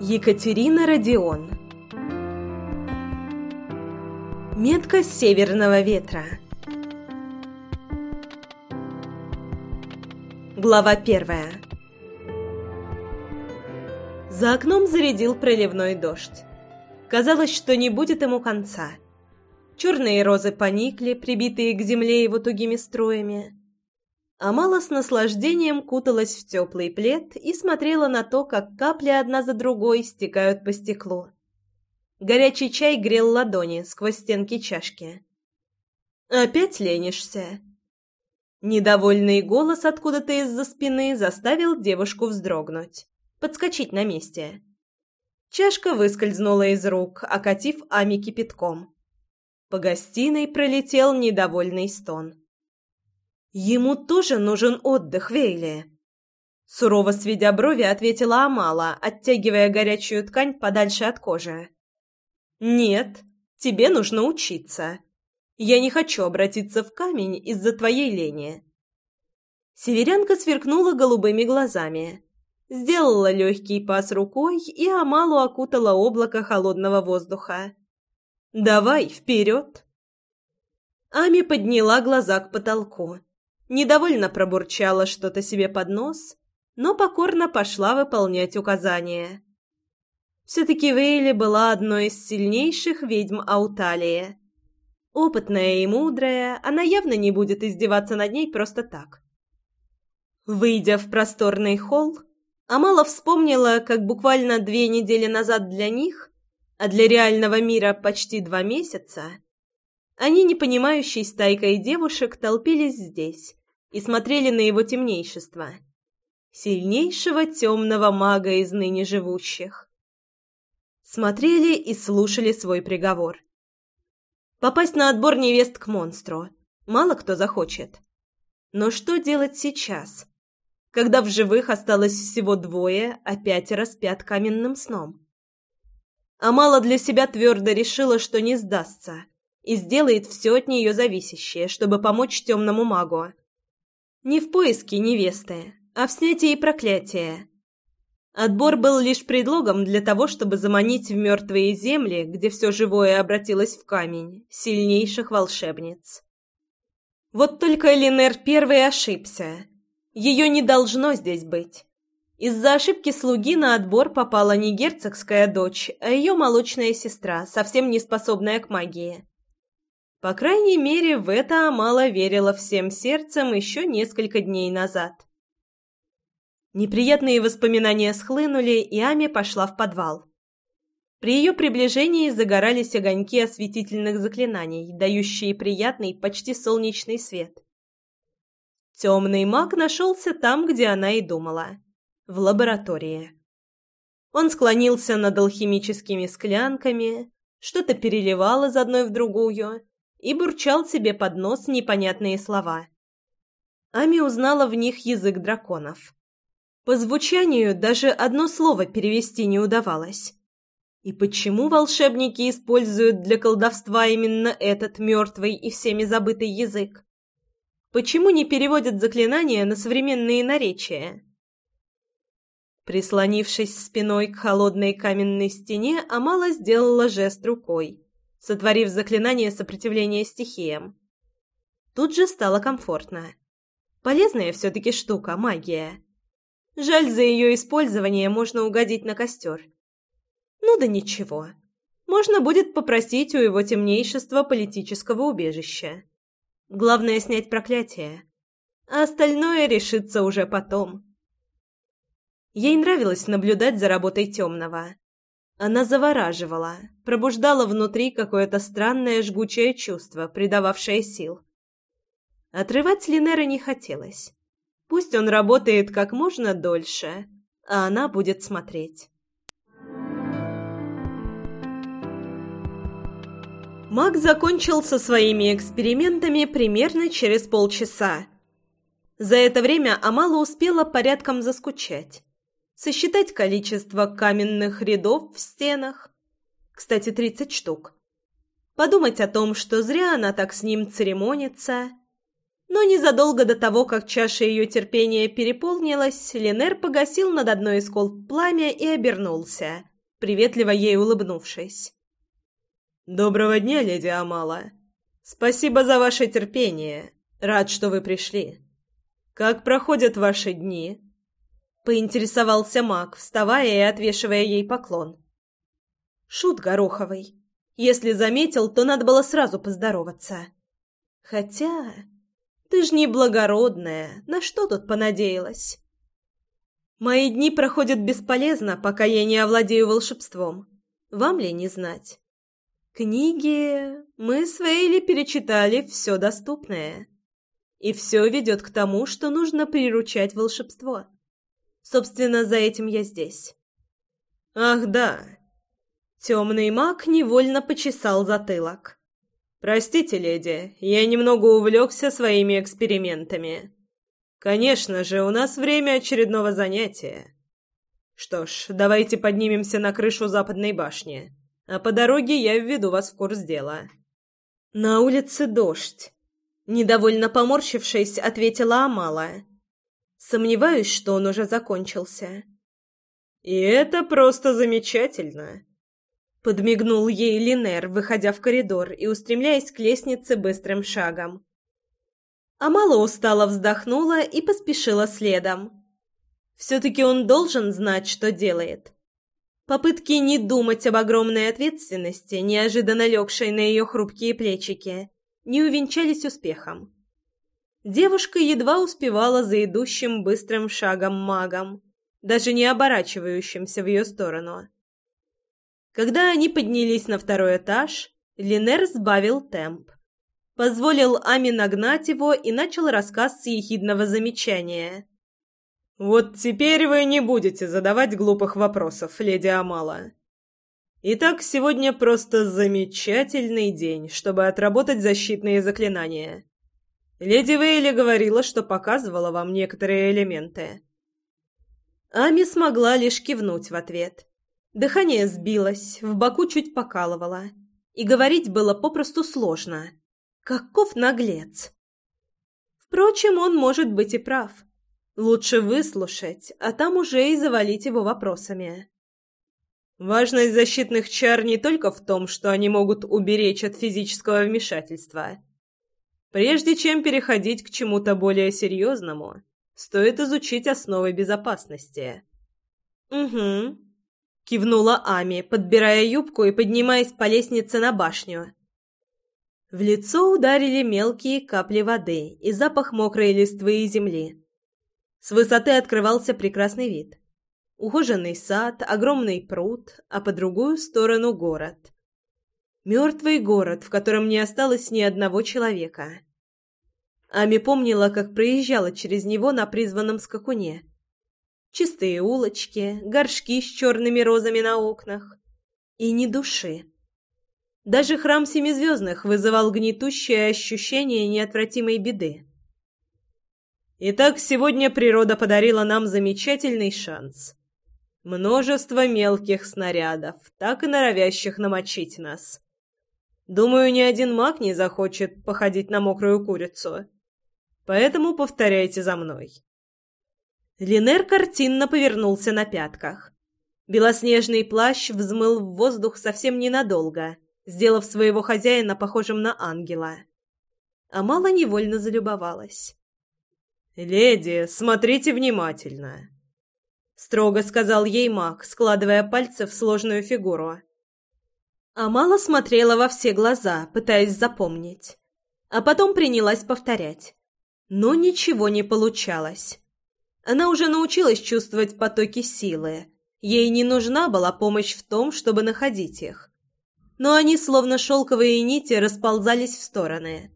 Екатерина Родион Метка северного ветра Глава первая За окном зарядил проливной дождь. Казалось, что не будет ему конца. Черные розы поникли, прибитые к земле его тугими строями. Амала с наслаждением куталась в теплый плед и смотрела на то, как капли одна за другой стекают по стеклу. Горячий чай грел ладони сквозь стенки чашки. «Опять ленишься?» Недовольный голос откуда-то из-за спины заставил девушку вздрогнуть, подскочить на месте. Чашка выскользнула из рук, окатив Ами кипятком. По гостиной пролетел недовольный стон. Ему тоже нужен отдых, Вейли. Сурово сведя брови, ответила Амала, оттягивая горячую ткань подальше от кожи. «Нет, тебе нужно учиться. Я не хочу обратиться в камень из-за твоей лени». Северянка сверкнула голубыми глазами, сделала легкий пас рукой и Амалу окутала облако холодного воздуха. «Давай, вперед!» Ами подняла глаза к потолку недовольно пробурчала что-то себе под нос, но покорно пошла выполнять указания. Все-таки Вейли была одной из сильнейших ведьм Ауталии. Опытная и мудрая, она явно не будет издеваться над ней просто так. Выйдя в просторный холл, Амала вспомнила, как буквально две недели назад для них, а для реального мира почти два месяца, они, непонимающей стайкой девушек, толпились здесь, и смотрели на его темнейшество, сильнейшего темного мага из ныне живущих. Смотрели и слушали свой приговор. Попасть на отбор невест к монстру мало кто захочет. Но что делать сейчас, когда в живых осталось всего двое, а пятеро спят каменным сном? Амала для себя твердо решила, что не сдастся, и сделает все от нее зависящее, чтобы помочь темному магу. Не в поиске невесты, а в снятии проклятия. Отбор был лишь предлогом для того, чтобы заманить в мертвые земли, где все живое обратилось в камень, сильнейших волшебниц. Вот только Линер первый ошибся. Ее не должно здесь быть. Из-за ошибки слуги на отбор попала не герцогская дочь, а ее молочная сестра, совсем не способная к магии. По крайней мере, в это Амала верила всем сердцем еще несколько дней назад. Неприятные воспоминания схлынули, и Ами пошла в подвал. При ее приближении загорались огоньки осветительных заклинаний, дающие приятный, почти солнечный свет. Темный маг нашелся там, где она и думала – в лаборатории. Он склонился над алхимическими склянками, что-то переливал из одной в другую, и бурчал себе под нос непонятные слова. Ами узнала в них язык драконов. По звучанию даже одно слово перевести не удавалось. И почему волшебники используют для колдовства именно этот мертвый и всеми забытый язык? Почему не переводят заклинания на современные наречия? Прислонившись спиной к холодной каменной стене, Амала сделала жест рукой сотворив заклинание сопротивления стихиям. Тут же стало комфортно. Полезная все-таки штука, магия. Жаль, за ее использование можно угодить на костер. Ну да ничего. Можно будет попросить у его темнейшества политического убежища. Главное снять проклятие. А остальное решится уже потом. Ей нравилось наблюдать за работой темного. Она завораживала, пробуждала внутри какое-то странное жгучее чувство, придававшее сил. Отрывать Линера не хотелось. Пусть он работает как можно дольше, а она будет смотреть. Маг закончил со своими экспериментами примерно через полчаса. За это время Амала успела порядком заскучать сосчитать количество каменных рядов в стенах, кстати, тридцать штук, подумать о том, что зря она так с ним церемонится, Но незадолго до того, как чаша ее терпения переполнилась, Ленер погасил над одной из колб пламя и обернулся, приветливо ей улыбнувшись. «Доброго дня, леди Амала. Спасибо за ваше терпение. Рад, что вы пришли. Как проходят ваши дни?» Поинтересовался маг, вставая и отвешивая ей поклон. Шут Гороховый. Если заметил, то надо было сразу поздороваться. Хотя... Ты ж не благородная, на что тут понадеялась? Мои дни проходят бесполезно, пока я не овладею волшебством. Вам ли не знать? Книги мы с Вейли перечитали все доступное. И все ведет к тому, что нужно приручать волшебство. Собственно, за этим я здесь. Ах, да. Темный маг невольно почесал затылок. Простите, леди, я немного увлекся своими экспериментами. Конечно же, у нас время очередного занятия. Что ж, давайте поднимемся на крышу западной башни а по дороге я введу вас в курс дела». «На улице дождь», — недовольно поморщившись, ответила Амала. «Сомневаюсь, что он уже закончился». «И это просто замечательно», — подмигнул ей Линер, выходя в коридор и устремляясь к лестнице быстрым шагом. Амала устало вздохнула и поспешила следом. Все-таки он должен знать, что делает. Попытки не думать об огромной ответственности, неожиданно легшей на ее хрупкие плечики, не увенчались успехом. Девушка едва успевала за идущим быстрым шагом магом, даже не оборачивающимся в ее сторону. Когда они поднялись на второй этаж, Линер сбавил темп. Позволил Ами нагнать его и начал рассказ с ехидного замечания – «Вот теперь вы не будете задавать глупых вопросов, леди Амала. Итак, сегодня просто замечательный день, чтобы отработать защитные заклинания. Леди Вейли говорила, что показывала вам некоторые элементы». Ами смогла лишь кивнуть в ответ. Дыхание сбилось, в боку чуть покалывало. И говорить было попросту сложно. Каков наглец! Впрочем, он может быть и прав. Лучше выслушать, а там уже и завалить его вопросами. Важность защитных чар не только в том, что они могут уберечь от физического вмешательства. Прежде чем переходить к чему-то более серьезному, стоит изучить основы безопасности. «Угу», — кивнула Ами, подбирая юбку и поднимаясь по лестнице на башню. В лицо ударили мелкие капли воды и запах мокрой листвы и земли. С высоты открывался прекрасный вид. Ухоженный сад, огромный пруд, а по другую сторону город. Мертвый город, в котором не осталось ни одного человека. Ами помнила, как проезжала через него на призванном скакуне. Чистые улочки, горшки с черными розами на окнах. И ни души. Даже храм Семизвездных вызывал гнетущее ощущение неотвратимой беды. Итак, сегодня природа подарила нам замечательный шанс. Множество мелких снарядов, так и норовящих намочить нас. Думаю, ни один маг не захочет походить на мокрую курицу. Поэтому повторяйте за мной. Линер картинно повернулся на пятках. Белоснежный плащ взмыл в воздух совсем ненадолго, сделав своего хозяина похожим на ангела. А мало невольно залюбовалась. «Леди, смотрите внимательно», — строго сказал ей маг, складывая пальцы в сложную фигуру. Амала смотрела во все глаза, пытаясь запомнить, а потом принялась повторять. Но ничего не получалось. Она уже научилась чувствовать потоки силы. Ей не нужна была помощь в том, чтобы находить их. Но они, словно шелковые нити, расползались в стороны.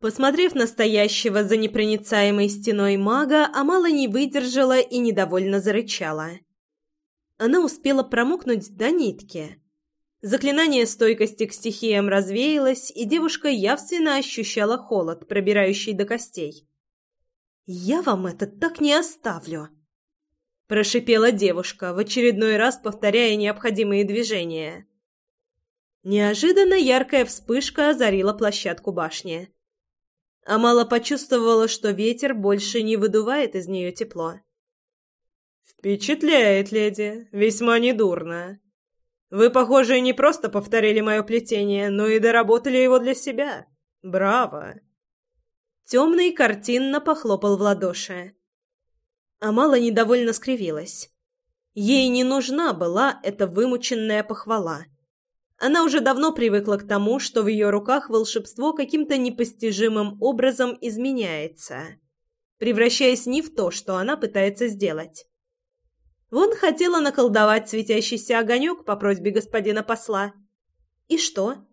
Посмотрев на стоящего за непроницаемой стеной мага, Амала не выдержала и недовольно зарычала. Она успела промокнуть до нитки. Заклинание стойкости к стихиям развеялось, и девушка явственно ощущала холод, пробирающий до костей. «Я вам это так не оставлю!» Прошипела девушка, в очередной раз повторяя необходимые движения. Неожиданно яркая вспышка озарила площадку башни. Амала почувствовала, что ветер больше не выдувает из нее тепло. «Впечатляет, леди, весьма недурно. Вы, похоже, не просто повторили мое плетение, но и доработали его для себя. Браво!» Темный картинно похлопал в ладоши. Амала недовольно скривилась. Ей не нужна была эта вымученная похвала. Она уже давно привыкла к тому, что в ее руках волшебство каким-то непостижимым образом изменяется, превращаясь не в то, что она пытается сделать. Вон хотела наколдовать светящийся огонек по просьбе господина посла. И что?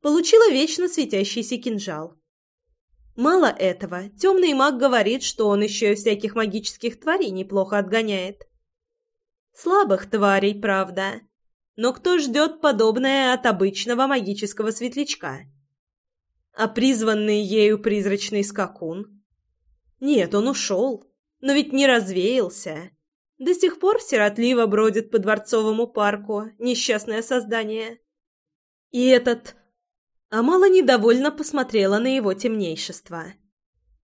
Получила вечно светящийся кинжал. Мало этого, темный маг говорит, что он еще и всяких магических тварей неплохо отгоняет. Слабых тварей, правда. Но кто ждет подобное от обычного магического светлячка? А призванный ею призрачный скакун? Нет, он ушел, но ведь не развеялся. До сих пор сиротливо бродит по дворцовому парку несчастное создание. И этот Амала недовольно посмотрела на его темнейшество.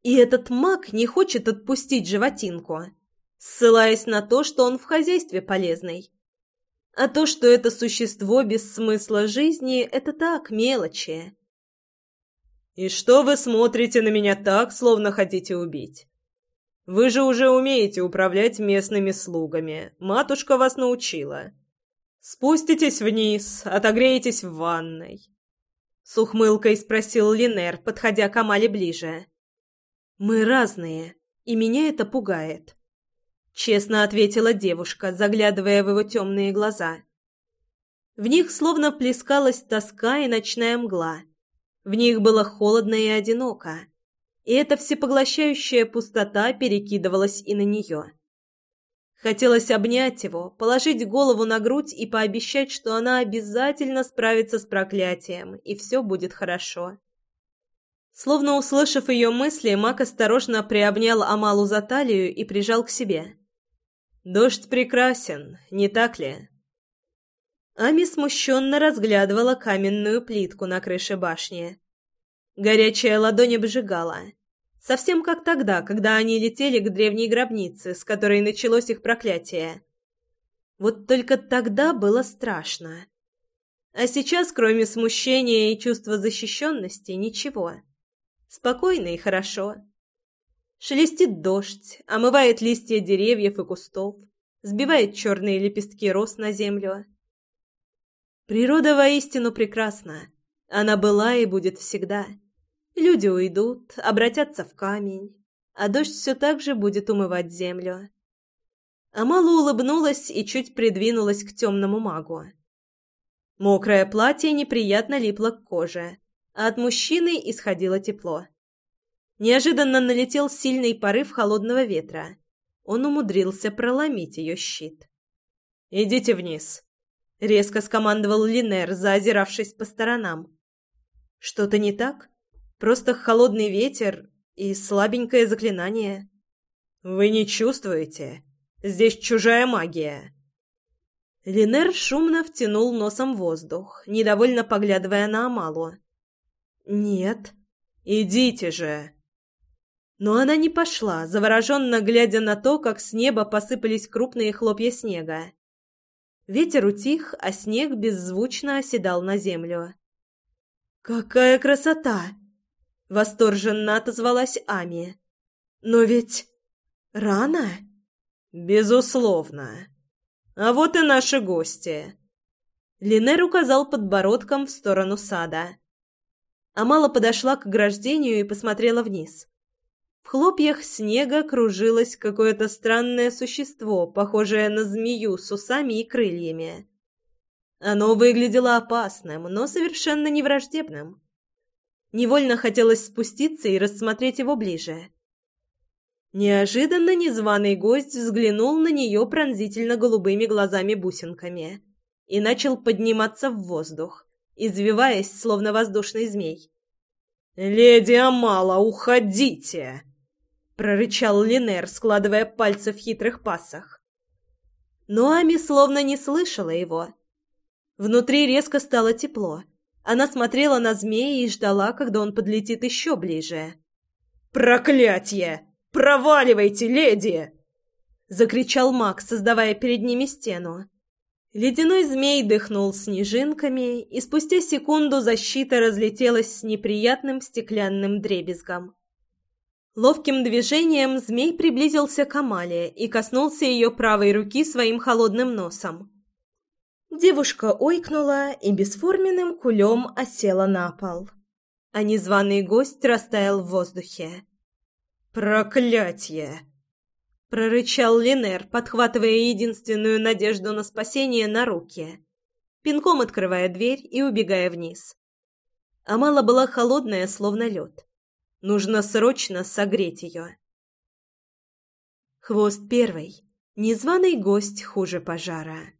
И этот маг не хочет отпустить животинку, ссылаясь на то, что он в хозяйстве полезный. А то, что это существо без смысла жизни, это так, мелочи. «И что вы смотрите на меня так, словно хотите убить? Вы же уже умеете управлять местными слугами. Матушка вас научила. Спуститесь вниз, отогреетесь в ванной. С ухмылкой спросил Линер, подходя к Амале ближе. «Мы разные, и меня это пугает», — честно ответила девушка, заглядывая в его темные глаза. В них словно плескалась тоска и ночная мгла. В них было холодно и одиноко, и эта всепоглощающая пустота перекидывалась и на нее. Хотелось обнять его, положить голову на грудь и пообещать, что она обязательно справится с проклятием, и все будет хорошо. Словно услышав ее мысли, Мак осторожно приобнял Амалу за талию и прижал к себе. «Дождь прекрасен, не так ли?» Ами смущенно разглядывала каменную плитку на крыше башни. Горячая ладонь обжигала. Совсем как тогда, когда они летели к древней гробнице, с которой началось их проклятие. Вот только тогда было страшно. А сейчас, кроме смущения и чувства защищенности, ничего. Спокойно и хорошо. Шелестит дождь, омывает листья деревьев и кустов, сбивает черные лепестки роз на землю. Природа воистину прекрасна. Она была и будет всегда. Люди уйдут, обратятся в камень, а дождь все так же будет умывать землю. Амала улыбнулась и чуть придвинулась к темному магу. Мокрое платье неприятно липло к коже, а от мужчины исходило тепло. Неожиданно налетел сильный порыв холодного ветра. Он умудрился проломить ее щит. «Идите вниз», — резко скомандовал Линер, заозиравшись по сторонам. «Что-то не так?» Просто холодный ветер и слабенькое заклинание. Вы не чувствуете? Здесь чужая магия. Линер шумно втянул носом воздух, недовольно поглядывая на Амалу. «Нет». «Идите же!» Но она не пошла, завороженно глядя на то, как с неба посыпались крупные хлопья снега. Ветер утих, а снег беззвучно оседал на землю. «Какая красота!» Восторженно отозвалась Ами. «Но ведь... рано?» «Безусловно. А вот и наши гости». Линер указал подбородком в сторону сада. Амала подошла к ограждению и посмотрела вниз. В хлопьях снега кружилось какое-то странное существо, похожее на змею с усами и крыльями. Оно выглядело опасным, но совершенно не враждебным. Невольно хотелось спуститься и рассмотреть его ближе. Неожиданно незваный гость взглянул на нее пронзительно голубыми глазами-бусинками и начал подниматься в воздух, извиваясь, словно воздушный змей. «Леди Амала, уходите!» — прорычал Линер, складывая пальцы в хитрых пассах. Но Ами словно не слышала его. Внутри резко стало тепло, она смотрела на змея и ждала, когда он подлетит еще ближе. «Проклятье! Проваливайте, леди!» Закричал маг, создавая перед ними стену. Ледяной змей дыхнул снежинками, и спустя секунду защита разлетелась с неприятным стеклянным дребезгом. Ловким движением змей приблизился к Амале и коснулся ее правой руки своим холодным носом. Девушка ойкнула и бесформенным кулем осела на пол. А незваный гость растаял в воздухе. «Проклятье!» — прорычал Линер, подхватывая единственную надежду на спасение на руки, пинком открывая дверь и убегая вниз. Амала была холодная, словно лед. Нужно срочно согреть ее. Хвост первый. Незваный гость хуже пожара.